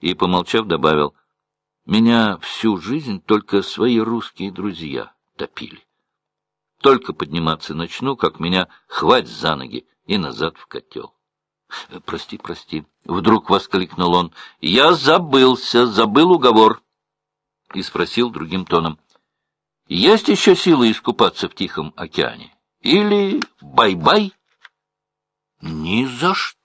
и, помолчав, добавил, «Меня всю жизнь только свои русские друзья топили. Только подниматься начну, как меня хвать за ноги и назад в котел». «Прости, прости», — вдруг воскликнул он, «я забылся, забыл уговор» и спросил другим тоном. «Есть еще силы искупаться в Тихом океане? Или бай-бай?» «Ни за что!»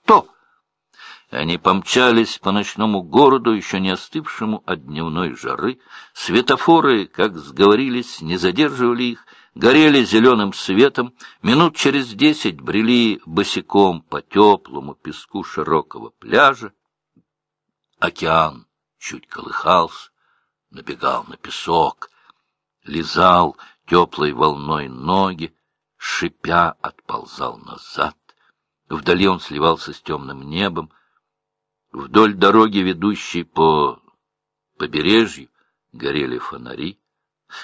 Они помчались по ночному городу, еще не остывшему от дневной жары. Светофоры, как сговорились, не задерживали их, горели зеленым светом. Минут через десять брели босиком по теплому песку широкого пляжа. Океан чуть колыхался набегал на песок, лизал теплой волной ноги, шипя отползал назад. Вдали он сливался с темным небом. Вдоль дороги, ведущей по побережью, горели фонари.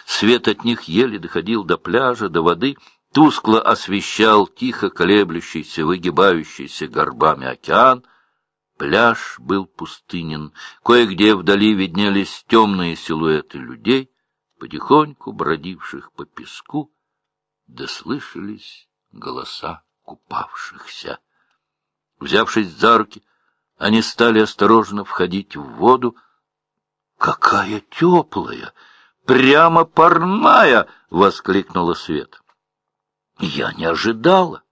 Свет от них еле доходил до пляжа, до воды, тускло освещал тихо колеблющийся, выгибающийся горбами океан, Пляж был пустынен, кое-где вдали виднелись темные силуэты людей, потихоньку бродивших по песку, да слышались голоса купавшихся. Взявшись за руки, они стали осторожно входить в воду. «Какая теплая! Прямо парная!» — воскликнула Свет. «Я не ожидала!»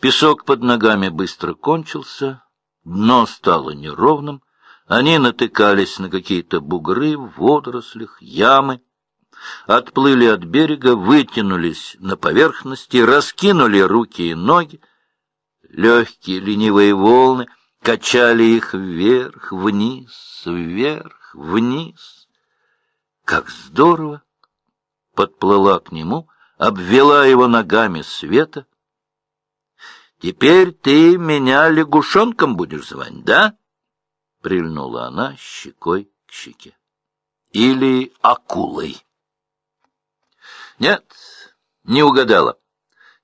Песок под ногами быстро кончился, дно стало неровным, они натыкались на какие-то бугры в водорослях, ямы, отплыли от берега, вытянулись на поверхности, раскинули руки и ноги. Легкие ленивые волны качали их вверх, вниз, вверх, вниз. Как здорово! Подплыла к нему, обвела его ногами света — Теперь ты меня лягушонком будешь звать, да? Прильнула она щекой к щеке. Или акулой. Нет, не угадала.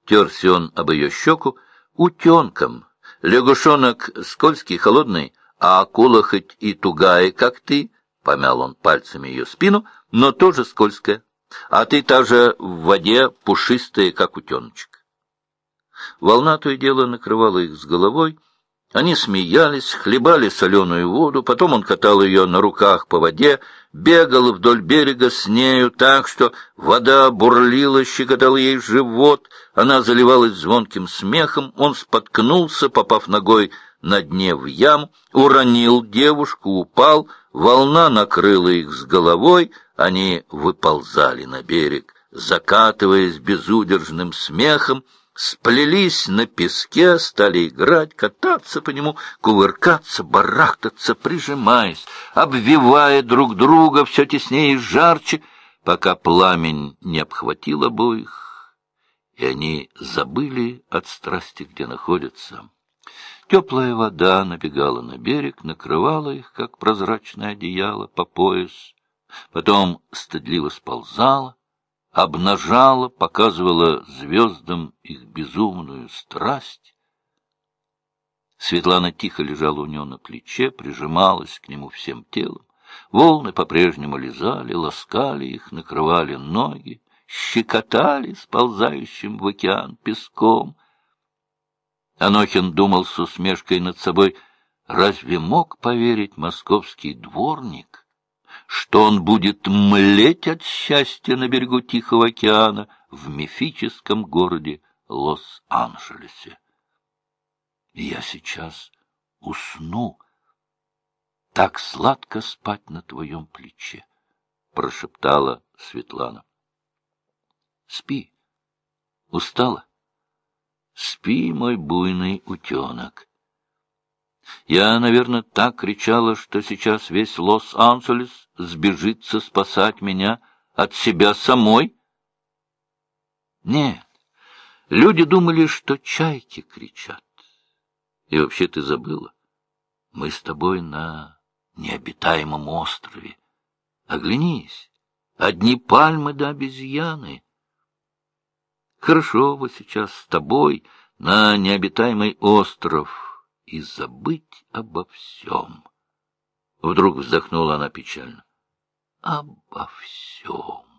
Терся он об ее щеку утенком. Лягушонок скользкий, холодный, а акула хоть и тугая, как ты, помял он пальцами ее спину, но тоже скользкая. А ты та же в воде пушистая, как утеночек. Волна то и дело накрывала их с головой. Они смеялись, хлебали соленую воду, потом он катал ее на руках по воде, бегал вдоль берега с нею так, что вода бурлила, щекотала ей живот, она заливалась звонким смехом, он споткнулся, попав ногой на дне в ям, уронил девушку, упал, волна накрыла их с головой, они выползали на берег, закатываясь безудержным смехом, сплелись на песке, стали играть, кататься по нему, кувыркаться, барахтаться, прижимаясь, обвивая друг друга все теснее и жарче, пока пламень не обхватил обоих, и они забыли от страсти, где находятся. Теплая вода набегала на берег, накрывала их, как прозрачное одеяло, по пояс, потом стыдливо сползала, обнажала, показывала звездам их безумную страсть. Светлана тихо лежала у него на плече, прижималась к нему всем телом. Волны по-прежнему лизали, ласкали их, накрывали ноги, щекотали сползающим в океан песком. Анохин думал с усмешкой над собой, разве мог поверить московский дворник, что он будет млеть от счастья на берегу Тихого океана в мифическом городе Лос-Анджелесе. Я сейчас усну. Так сладко спать на твоем плече, — прошептала Светлана. Спи. Устала? Спи, мой буйный утенок. Я, наверное, так кричала, что сейчас весь Лос-Анджелес сбежится спасать меня от себя самой? Нет, люди думали, что чайки кричат. И вообще ты забыла, мы с тобой на необитаемом острове. Оглянись, одни пальмы да обезьяны. Хорошо вот сейчас с тобой на необитаемый остров — и забыть обо всем. Вдруг вздохнула она печально обо всем.